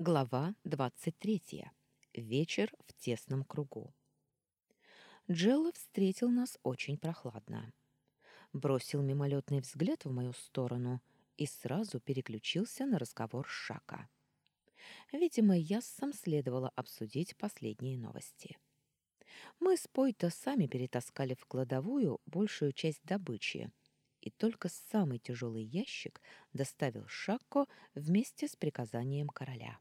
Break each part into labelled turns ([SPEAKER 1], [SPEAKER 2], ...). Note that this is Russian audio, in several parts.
[SPEAKER 1] Глава 23. Вечер в тесном кругу. Джелла встретил нас очень прохладно. Бросил мимолетный взгляд в мою сторону и сразу переключился на разговор Шака. Видимо, яссам следовало обсудить последние новости. Мы с Пойто сами перетаскали в кладовую большую часть добычи, и только самый тяжелый ящик доставил Шакко вместе с приказанием короля.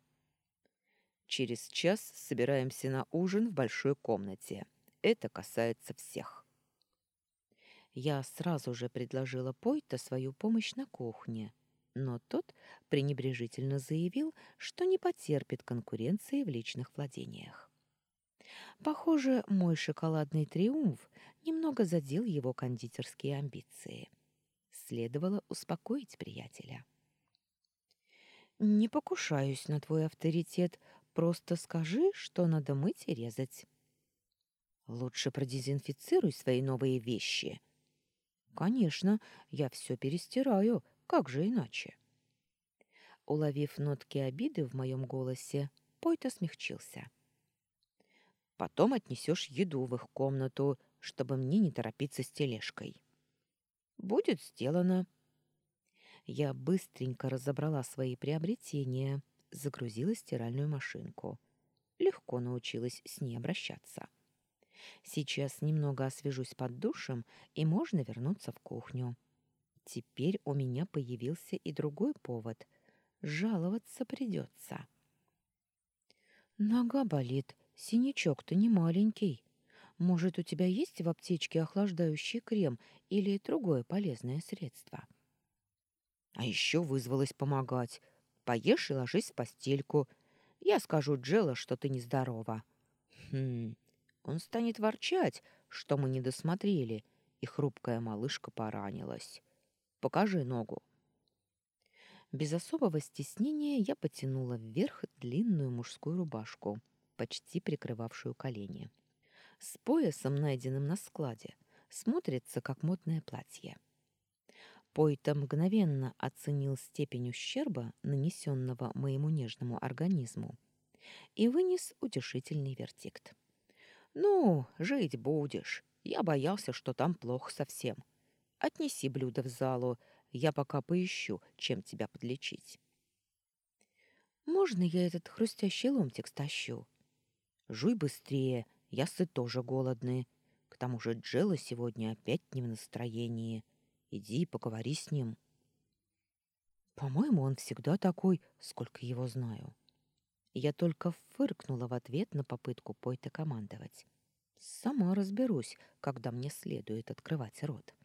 [SPEAKER 1] Через час собираемся на ужин в большой комнате. Это касается всех. Я сразу же предложила Пойта свою помощь на кухне, но тот пренебрежительно заявил, что не потерпит конкуренции в личных владениях. Похоже, мой шоколадный триумф немного задел его кондитерские амбиции. Следовало успокоить приятеля. «Не покушаюсь на твой авторитет, Просто скажи, что надо мыть и резать. Лучше продезинфицируй свои новые вещи. Конечно, я все перестираю, как же иначе? Уловив нотки обиды в моем голосе, Пойта смягчился. Потом отнесешь еду в их комнату, чтобы мне не торопиться с тележкой. Будет сделано. Я быстренько разобрала свои приобретения — загрузила стиральную машинку. Легко научилась с ней обращаться. Сейчас немного освежусь под душем, и можно вернуться в кухню. Теперь у меня появился и другой повод. Жаловаться придется. Нога болит, синячок-то не маленький. Может, у тебя есть в аптечке охлаждающий крем или другое полезное средство? А еще вызвалась помогать. Поешь и ложись в постельку. Я скажу Джелла, что ты нездорова. Хм, он станет ворчать, что мы не досмотрели, и хрупкая малышка поранилась. Покажи ногу. Без особого стеснения я потянула вверх длинную мужскую рубашку, почти прикрывавшую колени. С поясом, найденным на складе, смотрится как модное платье. Пойта мгновенно оценил степень ущерба, нанесенного моему нежному организму, и вынес утешительный вердикт. «Ну, жить будешь. Я боялся, что там плохо совсем. Отнеси блюдо в залу, я пока поищу, чем тебя подлечить». «Можно я этот хрустящий ломтик стащу?» «Жуй быстрее, ясы тоже голодные. К тому же Джелла сегодня опять не в настроении». Иди и поговори с ним. По-моему, он всегда такой, сколько его знаю. Я только фыркнула в ответ на попытку Пойта командовать. Сама разберусь, когда мне следует открывать рот.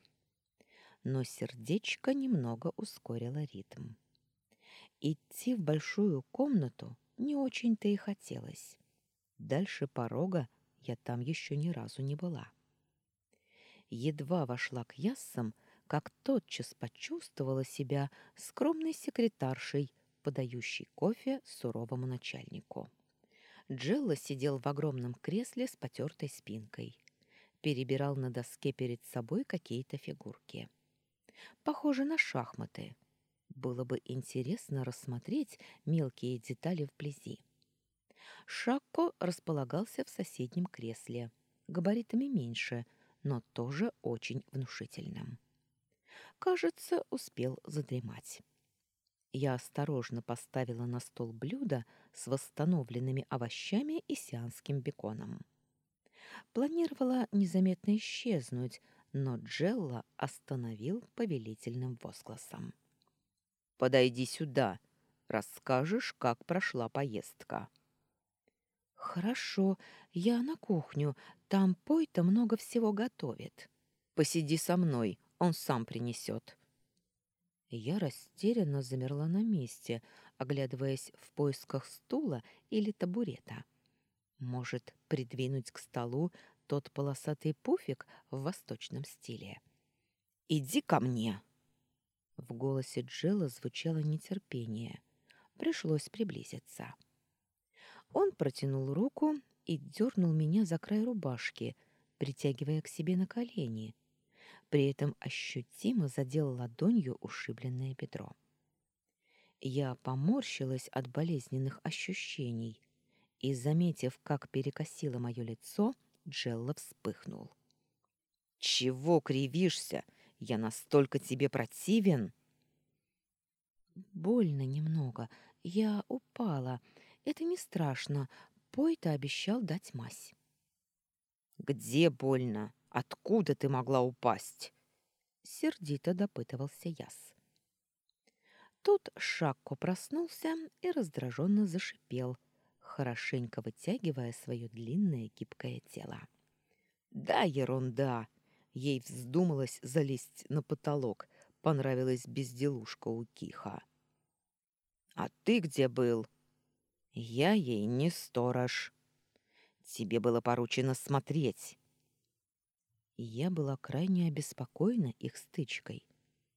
[SPEAKER 1] Но сердечко немного ускорило ритм. Идти в большую комнату не очень-то и хотелось. Дальше порога я там еще ни разу не была. Едва вошла к яссам, как тотчас почувствовала себя скромной секретаршей, подающей кофе суровому начальнику. Джелла сидел в огромном кресле с потертой спинкой. Перебирал на доске перед собой какие-то фигурки. Похоже на шахматы. Было бы интересно рассмотреть мелкие детали вблизи. Шакко располагался в соседнем кресле, габаритами меньше, но тоже очень внушительным кажется, успел задремать. Я осторожно поставила на стол блюдо с восстановленными овощами и сианским беконом. Планировала незаметно исчезнуть, но Джелла остановил повелительным возгласом. «Подойди сюда, расскажешь, как прошла поездка». «Хорошо, я на кухню, там Пойта много всего готовит». «Посиди со мной, он сам принесет. Я растерянно замерла на месте, оглядываясь в поисках стула или табурета. Может, придвинуть к столу тот полосатый пуфик в восточном стиле. «Иди ко мне!» В голосе Джела звучало нетерпение. Пришлось приблизиться. Он протянул руку и дернул меня за край рубашки, притягивая к себе на колени, при этом ощутимо задел ладонью ушибленное бедро. Я поморщилась от болезненных ощущений и, заметив, как перекосило мое лицо, Джелла вспыхнул. «Чего кривишься? Я настолько тебе противен!» «Больно немного. Я упала. Это не страшно. Пой-то обещал дать мазь». «Где больно? Откуда ты могла упасть?» Сердито допытывался Яс. Тут Шакко проснулся и раздраженно зашипел, хорошенько вытягивая свое длинное гибкое тело. «Да, ерунда!» Ей вздумалось залезть на потолок. Понравилась безделушка у Киха. «А ты где был?» «Я ей не сторож. Тебе было поручено смотреть». Я была крайне обеспокоена их стычкой.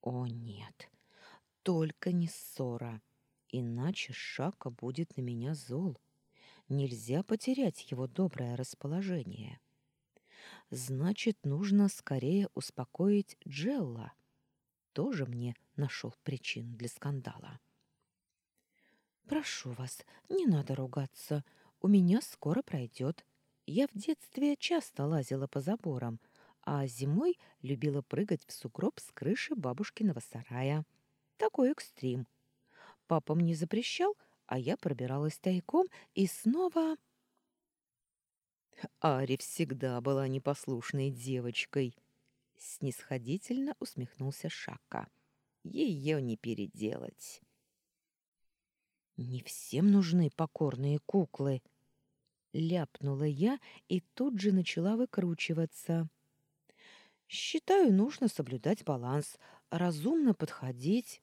[SPEAKER 1] «О, нет, только не ссора, иначе Шака будет на меня зол. Нельзя потерять его доброе расположение». Значит, нужно скорее успокоить Джелла. Тоже мне нашел причину для скандала. «Прошу вас, не надо ругаться. У меня скоро пройдет. Я в детстве часто лазила по заборам, а зимой любила прыгать в сугроб с крыши бабушкиного сарая. Такой экстрим. Папа мне запрещал, а я пробиралась тайком и снова... Ари всегда была непослушной девочкой. Снисходительно усмехнулся Шака. Ее не переделать. Не всем нужны покорные куклы. Ляпнула я и тут же начала выкручиваться. Считаю, нужно соблюдать баланс, разумно подходить.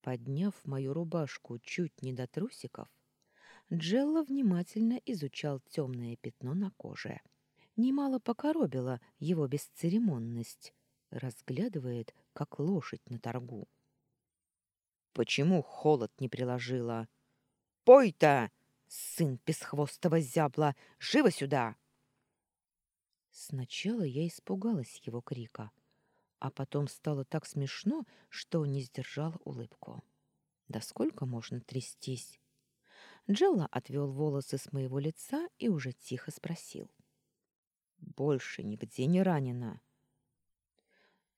[SPEAKER 1] Подняв мою рубашку чуть не до трусиков, Джелла внимательно изучал темное пятно на коже. Немало покоробила его бесцеремонность. Разглядывает, как лошадь на торгу. «Почему холод не приложила?» «Пой-то! Сын бесхвостого зябла! Живо сюда!» Сначала я испугалась его крика, а потом стало так смешно, что не сдержала улыбку. «Да сколько можно трястись?» Джелла отвел волосы с моего лица и уже тихо спросил. «Больше нигде не ранена».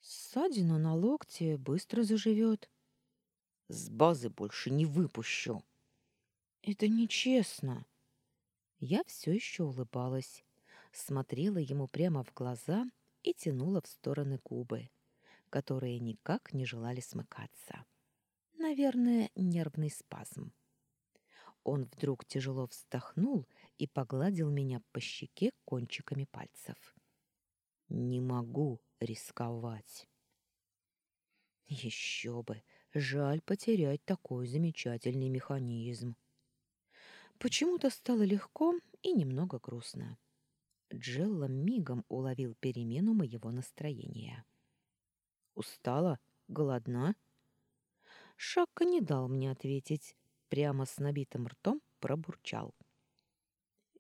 [SPEAKER 1] «Ссадина на локте быстро заживет». «С базы больше не выпущу». «Это нечестно». Я все еще улыбалась, смотрела ему прямо в глаза и тянула в стороны губы, которые никак не желали смыкаться. Наверное, нервный спазм. Он вдруг тяжело вздохнул и погладил меня по щеке кончиками пальцев. «Не могу рисковать». Еще бы! Жаль потерять такой замечательный механизм. Почему-то стало легко и немного грустно. Джелла мигом уловил перемену моего настроения. «Устала? Голодна?» Шакка не дал мне ответить, прямо с набитым ртом пробурчал.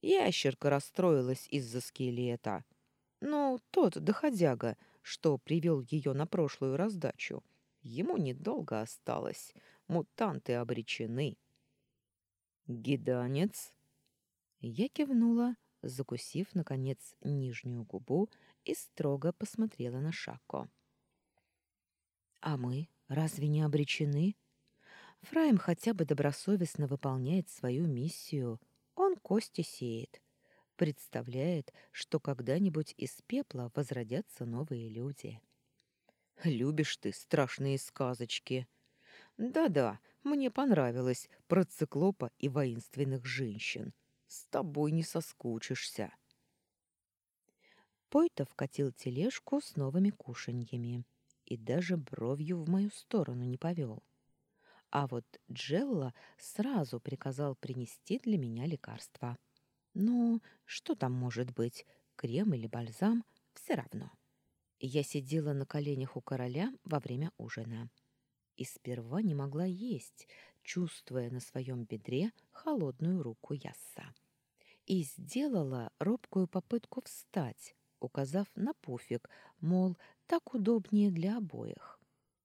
[SPEAKER 1] Ящерка расстроилась из-за скелета. Ну, тот доходяга, что привел ее на прошлую раздачу. Ему недолго осталось. Мутанты обречены. «Гиданец?» Я кивнула, закусив, наконец, нижнюю губу и строго посмотрела на Шако. «А мы разве не обречены?» Фраем хотя бы добросовестно выполняет свою миссию. Он кости сеет. Представляет, что когда-нибудь из пепла возродятся новые люди. «Любишь ты страшные сказочки!» «Да-да, мне понравилось про циклопа и воинственных женщин. С тобой не соскучишься». Пойто вкатил тележку с новыми кушаньями и даже бровью в мою сторону не повел. А вот Джелла сразу приказал принести для меня лекарство. Ну, что там может быть, крем или бальзам, все равно. Я сидела на коленях у короля во время ужина. И сперва не могла есть, чувствуя на своем бедре холодную руку Ясса. И сделала робкую попытку встать, указав на пуфик, мол, так удобнее для обоих.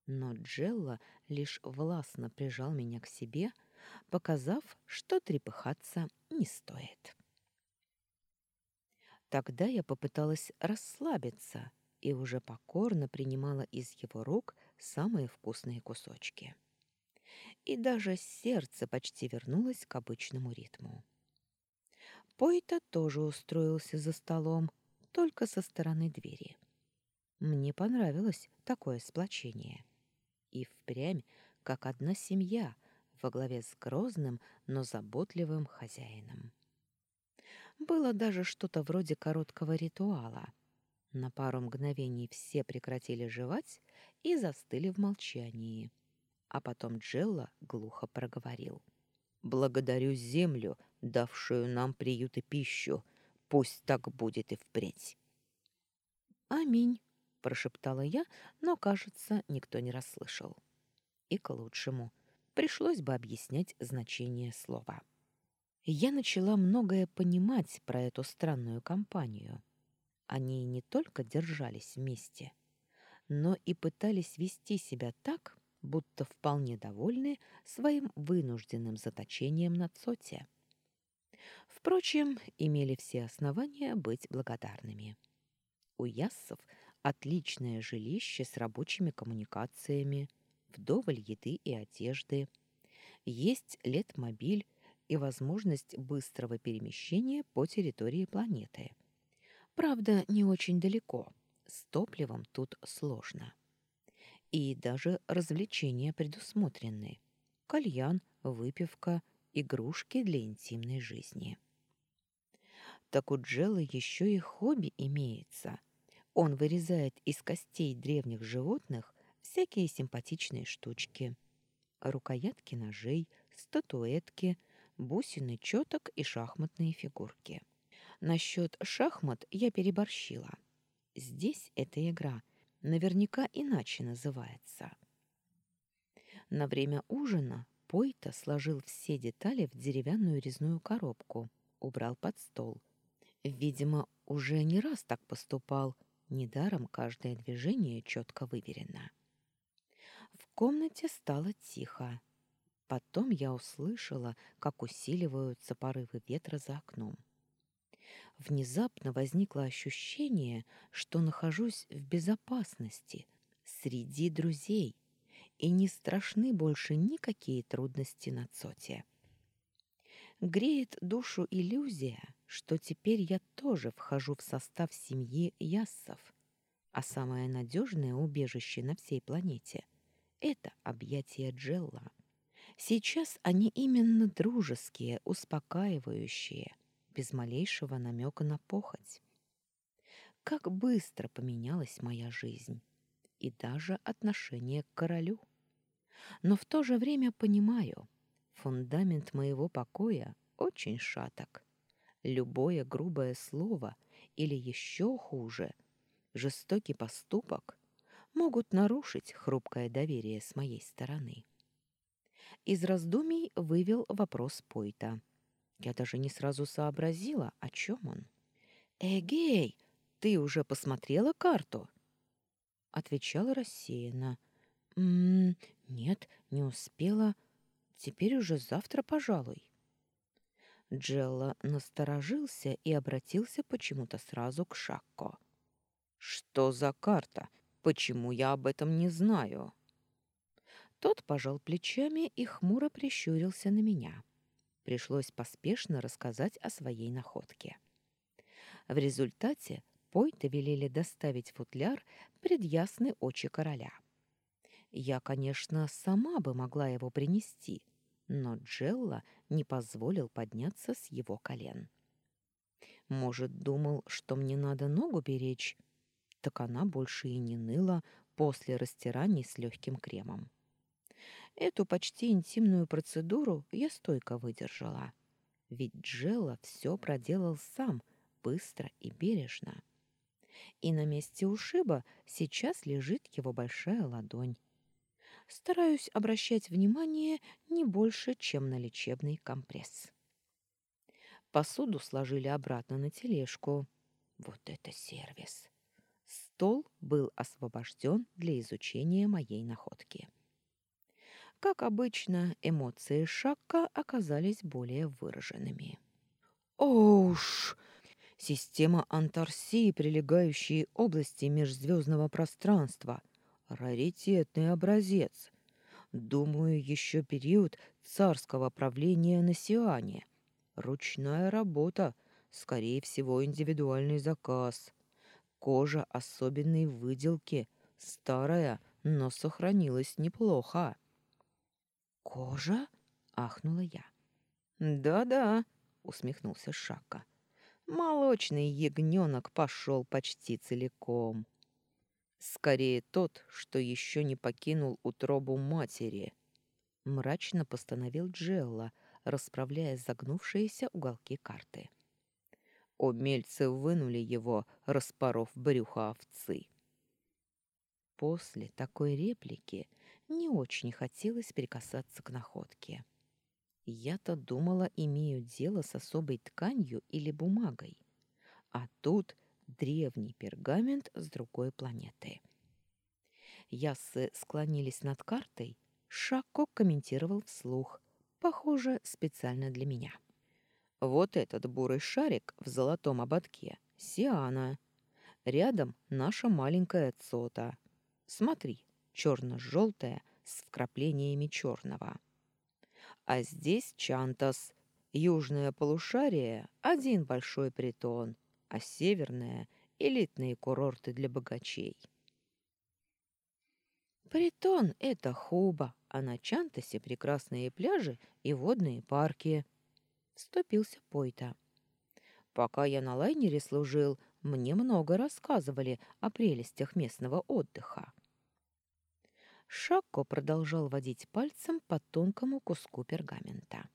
[SPEAKER 1] Но Джелла лишь властно прижал меня к себе, показав, что трепыхаться не стоит. Тогда я попыталась расслабиться и уже покорно принимала из его рук самые вкусные кусочки. И даже сердце почти вернулось к обычному ритму. Пойта тоже устроился за столом, только со стороны двери. Мне понравилось такое сплочение. И впрямь, как одна семья во главе с грозным, но заботливым хозяином. Было даже что-то вроде короткого ритуала. На пару мгновений все прекратили жевать и застыли в молчании. А потом Джелла глухо проговорил. «Благодарю землю, давшую нам приют и пищу. Пусть так будет и впредь». «Аминь», — прошептала я, но, кажется, никто не расслышал. И к лучшему. Пришлось бы объяснять значение слова. Я начала многое понимать про эту странную компанию. Они не только держались вместе, но и пытались вести себя так, будто вполне довольны своим вынужденным заточением на Цоте. Впрочем, имели все основания быть благодарными. У яссов отличное жилище с рабочими коммуникациями, вдоволь еды и одежды, есть летмобиль и возможность быстрого перемещения по территории планеты. Правда, не очень далеко. С топливом тут сложно. И даже развлечения предусмотрены. Кальян, выпивка, игрушки для интимной жизни. Так у Джеллы еще и хобби имеется. Он вырезает из костей древних животных всякие симпатичные штучки. Рукоятки ножей, статуэтки, бусины четок и шахматные фигурки. Насчет шахмат я переборщила. Здесь эта игра наверняка иначе называется. На время ужина Пойта сложил все детали в деревянную резную коробку, убрал под стол. Видимо, уже не раз так поступал, недаром каждое движение четко выверено. В комнате стало тихо. Потом я услышала, как усиливаются порывы ветра за окном. Внезапно возникло ощущение, что нахожусь в безопасности, среди друзей, и не страшны больше никакие трудности на Цоте. Греет душу иллюзия, что теперь я тоже вхожу в состав семьи Яссов, а самое надежное убежище на всей планете — это объятия Джелла. Сейчас они именно дружеские, успокаивающие, без малейшего намека на похоть. Как быстро поменялась моя жизнь и даже отношение к королю. Но в то же время понимаю, фундамент моего покоя очень шаток. Любое грубое слово или еще хуже, жестокий поступок могут нарушить хрупкое доверие с моей стороны. Из раздумий вывел вопрос Пойта. Я даже не сразу сообразила, о чем он. «Эгей, ты уже посмотрела карту?» Отвечала рассеянно. «М -м, «Нет, не успела. Теперь уже завтра, пожалуй». Джелла насторожился и обратился почему-то сразу к Шакко. «Что за карта? Почему я об этом не знаю?» Тот пожал плечами и хмуро прищурился на меня. Пришлось поспешно рассказать о своей находке. В результате Пойта велели доставить футляр пред ясные очи короля. Я, конечно, сама бы могла его принести, но Джелла не позволил подняться с его колен. Может, думал, что мне надо ногу беречь? Так она больше и не ныла после растираний с легким кремом. Эту почти интимную процедуру я стойко выдержала. Ведь Джелла все проделал сам, быстро и бережно. И на месте ушиба сейчас лежит его большая ладонь. Стараюсь обращать внимание не больше, чем на лечебный компресс. Посуду сложили обратно на тележку. Вот это сервис! стол был освобожден для изучения моей находки. Как обычно, эмоции Шакка оказались более выраженными. «Оуш!» Система Антарсии, прилегающие области межзвездного пространства. Раритетный образец. Думаю, еще период царского правления на Сиане. Ручная работа, скорее всего, индивидуальный заказ. Кожа особенной выделки, старая, но сохранилась неплохо. «Кожа?» — ахнула я. «Да-да», — усмехнулся Шака. Молочный ягненок пошел почти целиком. Скорее тот, что еще не покинул утробу матери. Мрачно постановил Джелла, расправляя загнувшиеся уголки карты. Умельцы вынули его, распоров брюхо овцы. После такой реплики не очень хотелось прикасаться к находке. Я-то думала, имею дело с особой тканью или бумагой. А тут древний пергамент с другой планеты. Яссы склонились над картой, Шако комментировал вслух, похоже, специально для меня. Вот этот бурый шарик в золотом ободке — Сиана. Рядом наша маленькая Цота. Смотри, черно-желтая с вкраплениями черного. А здесь Чантас. Южное полушарие — один большой притон, а северное — элитные курорты для богачей. Притон — это Хуба, а на Чантасе прекрасные пляжи и водные парки. Вступился Пойта. Пока я на лайнере служил, мне много рассказывали о прелестях местного отдыха. Шакко продолжал водить пальцем по тонкому куску пергамента.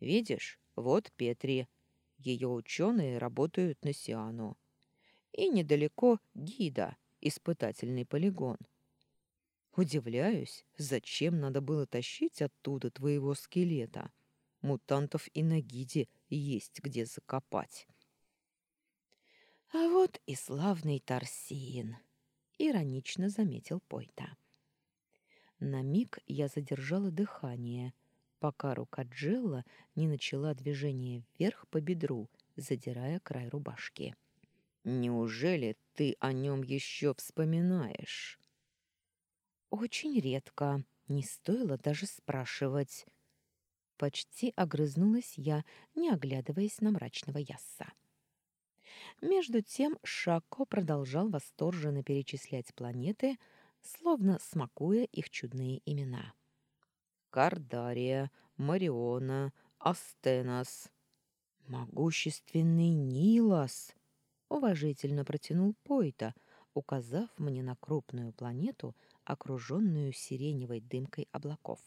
[SPEAKER 1] «Видишь, вот Петри. Ее ученые работают на Сиану. И недалеко Гида, испытательный полигон. Удивляюсь, зачем надо было тащить оттуда твоего скелета? Мутантов и на Гиде есть где закопать». «А вот и славный Торсин», — иронично заметил Пойта. На миг я задержала дыхание, пока рука Джелла не начала движение вверх по бедру, задирая край рубашки. «Неужели ты о нем еще вспоминаешь?» «Очень редко. Не стоило даже спрашивать». Почти огрызнулась я, не оглядываясь на мрачного ясса. Между тем Шако продолжал восторженно перечислять планеты, словно смакуя их чудные имена. Кардария, Мариона, Астенас. Могущественный Нилас, уважительно протянул Пойта, указав мне на крупную планету, окруженную сиреневой дымкой облаков.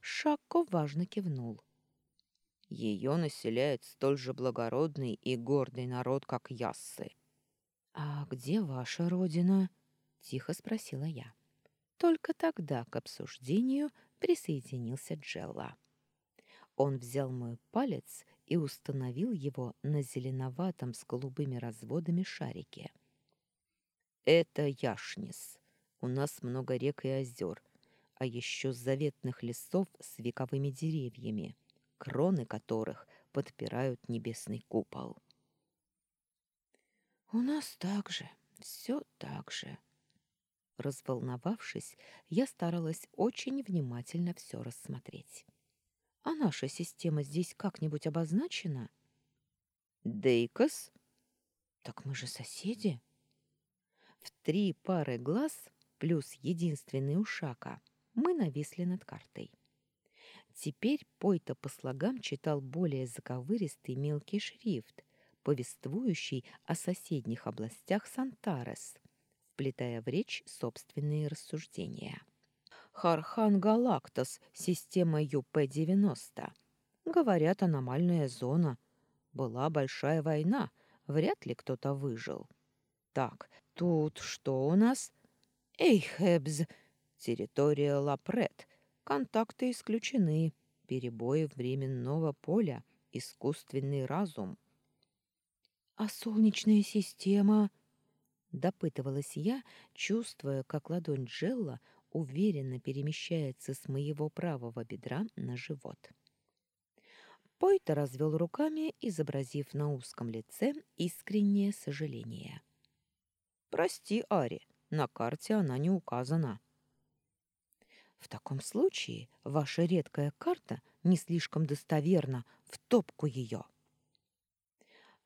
[SPEAKER 1] Шакко важно кивнул. Ее населяет столь же благородный и гордый народ, как Яссы. «А где ваша родина?» Тихо спросила я. Только тогда к обсуждению присоединился Джелла. Он взял мой палец и установил его на зеленоватом с голубыми разводами шарике. Это Яшнис. У нас много рек и озер, а еще заветных лесов с вековыми деревьями, кроны которых подпирают небесный купол. У нас так же, все так же, Разволновавшись, я старалась очень внимательно все рассмотреть. «А наша система здесь как-нибудь обозначена?» «Дейкос?» «Так мы же соседи». В три пары глаз плюс единственный ушака мы нависли над картой. Теперь Пойта по слогам читал более заковыристый мелкий шрифт, повествующий о соседних областях Сантарес — вплетая в речь собственные рассуждения. Хархан Галактос, система ЮП-90. Говорят, аномальная зона. Была большая война, вряд ли кто-то выжил. Так, тут что у нас? Эйхебз, территория Лапрет. Контакты исключены. Перебои временного поля, искусственный разум. А солнечная система? Допытывалась я, чувствуя, как ладонь Джелла уверенно перемещается с моего правого бедра на живот. Пойта развел руками, изобразив на узком лице искреннее сожаление. «Прости, Ари, на карте она не указана». «В таком случае ваша редкая карта не слишком достоверна, в топку ее».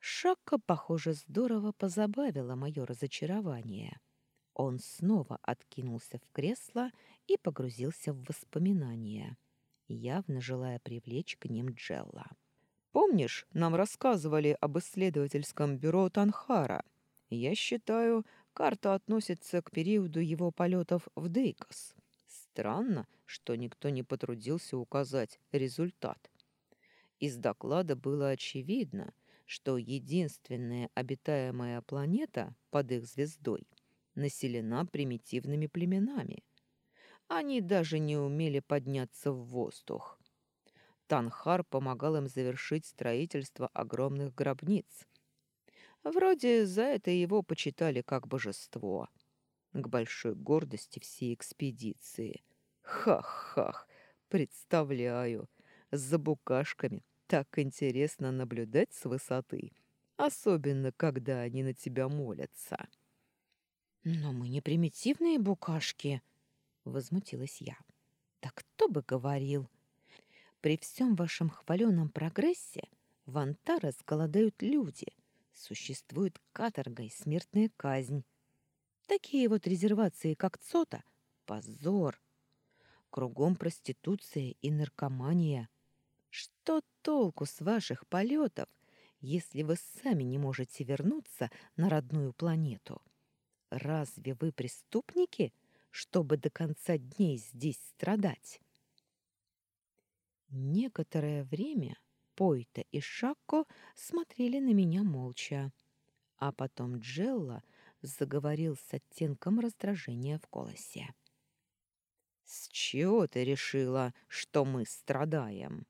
[SPEAKER 1] Шакка, похоже, здорово позабавила мое разочарование. Он снова откинулся в кресло и погрузился в воспоминания, явно желая привлечь к ним Джелла.
[SPEAKER 2] «Помнишь, нам рассказывали об исследовательском бюро Танхара? Я считаю, карта относится к периоду его полетов в Дейкос. Странно, что никто не потрудился указать результат. Из доклада было очевидно, что единственная обитаемая планета под их звездой населена примитивными племенами. Они даже не умели подняться в воздух. Танхар помогал им завершить строительство огромных гробниц. Вроде за это его почитали как божество. К большой гордости всей экспедиции. Хах-хах, представляю, за букашками так интересно наблюдать с высоты, особенно когда они на тебя молятся.
[SPEAKER 1] Но мы не примитивные букашки, возмутилась я. Так кто бы говорил? При всем вашем хваленом прогрессе в Антарес голодают люди, существует каторга и смертная казнь. Такие вот резервации, как Цота, позор. Кругом проституция и наркомания — что толку с ваших полетов, если вы сами не можете вернуться на родную планету? Разве вы преступники, чтобы до конца дней здесь страдать? Некоторое время Пойта и Шакко смотрели на меня молча, а потом Джелла заговорил с оттенком раздражения в голосе.
[SPEAKER 2] «С чего ты решила, что мы страдаем?»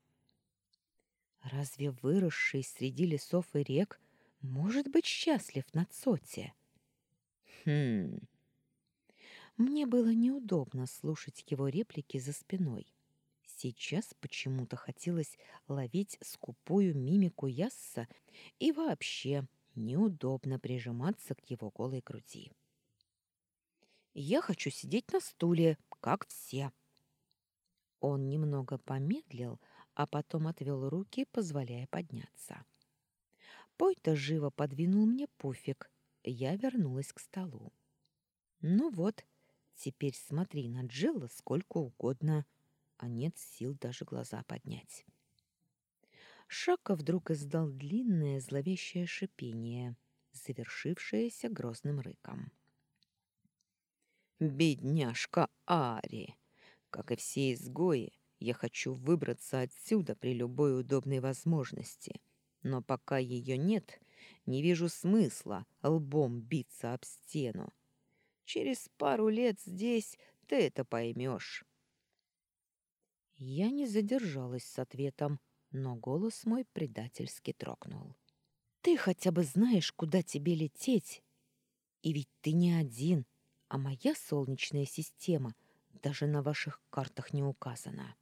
[SPEAKER 1] Разве выросший среди лесов и рек может быть счастлив на Цоте?
[SPEAKER 2] Хм.
[SPEAKER 1] Мне было неудобно слушать его реплики за спиной. Сейчас почему-то хотелось ловить скупую мимику Ясса и вообще неудобно прижиматься к его голой груди. «Я хочу сидеть на стуле, как все». Он немного помедлил, а потом отвел руки, позволяя подняться. Пойта живо подвинул мне пуфик. Я вернулась к столу. Ну вот, теперь смотри на Джилла сколько угодно, а нет сил даже глаза поднять. Шака вдруг издал длинное зловещее шипение, завершившееся грозным рыком.
[SPEAKER 2] «Бедняжка Ари! Как и все изгои, я хочу выбраться отсюда при любой удобной возможности. Но пока ее нет, не вижу смысла лбом биться об стену. Через пару лет здесь ты это поймешь.
[SPEAKER 1] Я не задержалась с ответом, но голос мой предательски трогнул. «Ты хотя бы знаешь, куда тебе лететь? И ведь ты не один, а моя солнечная система даже на ваших картах не указана».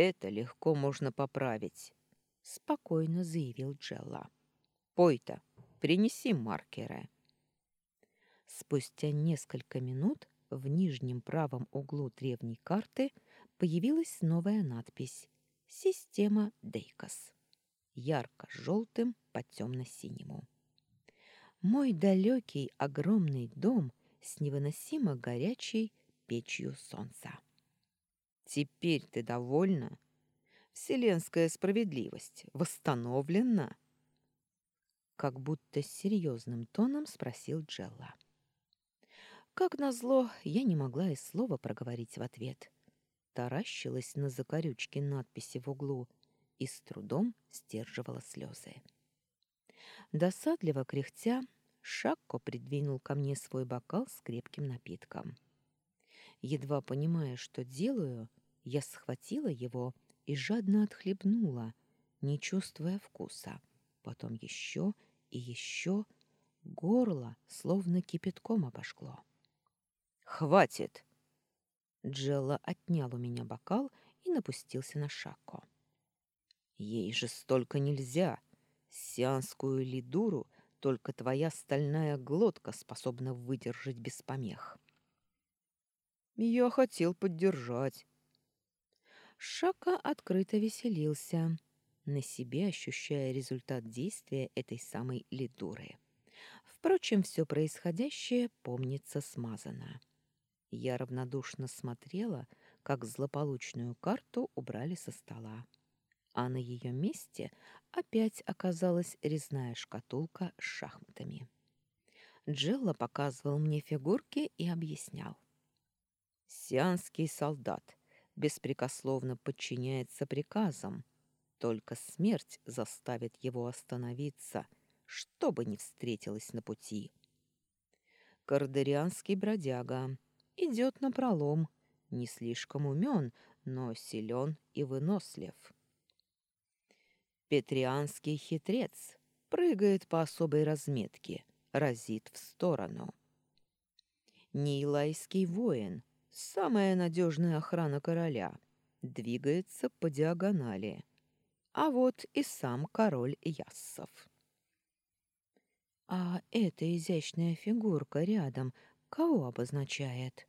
[SPEAKER 2] Это легко можно поправить, спокойно заявил Джелла. Пойта, принеси маркеры.
[SPEAKER 1] Спустя несколько минут в нижнем правом углу древней карты появилась новая надпись «Система Дейкос» ярко-желтым по темно-синему. Мой далекий огромный дом с невыносимо горячей печью солнца.
[SPEAKER 2] Теперь ты довольна? Вселенская справедливость восстановлена?
[SPEAKER 1] Как будто серьезным тоном спросил Джелла. Как назло, я не могла и слова проговорить в ответ. Таращилась на закорючки надписи в углу и с трудом сдерживала слезы. Досадливо кряхтя, Шакко придвинул ко мне свой бокал с крепким напитком. Едва понимая, что делаю, я схватила его и жадно отхлебнула, не чувствуя вкуса. Потом еще и еще. Горло словно кипятком обожгло.
[SPEAKER 2] «Хватит!»
[SPEAKER 1] Джелла отнял у меня бокал и напустился на Шако.
[SPEAKER 2] «Ей же столько нельзя! Сианскую лидуру только твоя стальная глотка способна выдержать без помех». «Я хотел поддержать».
[SPEAKER 1] Шака открыто веселился, на себе ощущая результат действия этой самой лидуры. Впрочем, все происходящее помнится смазано. Я равнодушно смотрела, как злополучную карту убрали со стола. А на ее месте опять оказалась резная шкатулка с шахматами. Джелла показывал мне фигурки и объяснял.
[SPEAKER 2] «Сианский солдат беспрекословно подчиняется приказам. Только смерть заставит его остановиться, что бы ни встретилось на пути. Кардерианский бродяга идет на пролом, не слишком умен, но силен и вынослив. Петрианский хитрец прыгает по особой разметке, разит в сторону. Нейлайский воин, самая надежная охрана короля, двигается по диагонали. А вот и сам король Яссов.
[SPEAKER 1] А эта изящная фигурка рядом кого обозначает?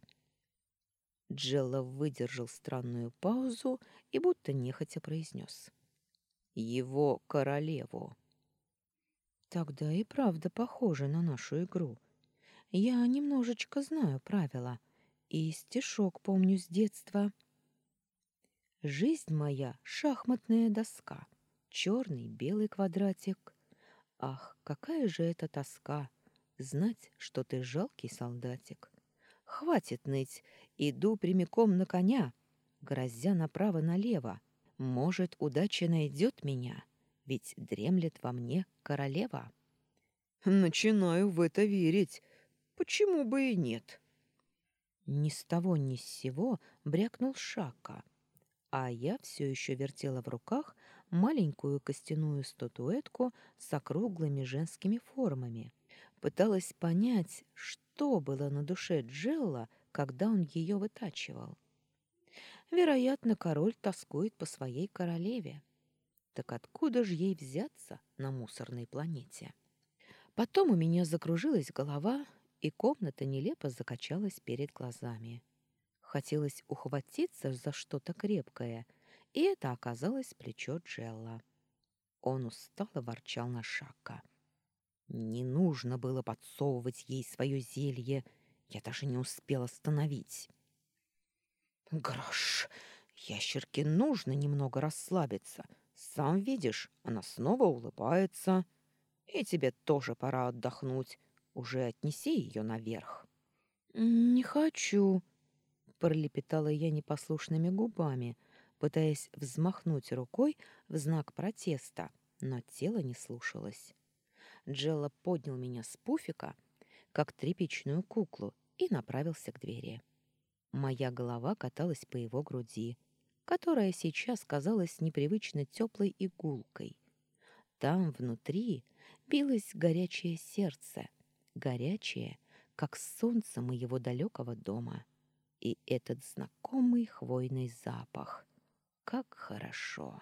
[SPEAKER 2] Джелла выдержал странную паузу и будто нехотя произнес. «Его королеву».
[SPEAKER 1] «Тогда и правда похоже на нашу игру. Я немножечко знаю правила, и стишок помню с детства. Жизнь моя — шахматная доска, черный белый квадратик. Ах, какая же это тоска, знать, что ты жалкий солдатик. Хватит ныть, иду прямиком на коня, грозя направо-налево. Может, удача найдет меня, ведь дремлет во мне королева.
[SPEAKER 2] Начинаю в это верить. Почему бы и нет?
[SPEAKER 1] Ни с того ни с сего брякнул Шака, а я все еще вертела в руках маленькую костяную статуэтку с округлыми женскими формами. Пыталась понять, что было на душе Джелла, когда он ее вытачивал. Вероятно, король тоскует по своей королеве. Так откуда же ей взяться на мусорной планете? Потом у меня закружилась голова, и комната нелепо закачалась перед глазами. Хотелось ухватиться за что-то крепкое, и это оказалось плечо Джелла. Он устало ворчал на Шака. Не нужно было подсовывать ей свое зелье, я даже не успел остановить. Грош, ящерке нужно немного расслабиться. Сам видишь, она снова улыбается. И тебе тоже пора отдохнуть. Уже отнеси ее наверх. Не хочу, пролепетала я непослушными губами, пытаясь взмахнуть рукой в знак протеста, но тело не слушалось. Джелла поднял меня с пуфика, как тряпичную куклу, и направился к двери. Моя голова каталась по его груди, которая сейчас казалась непривычно теплой игулкой. Там внутри билось горячее сердце, горячее, как солнце моего далекого дома. И этот знакомый хвойный запах. Как хорошо!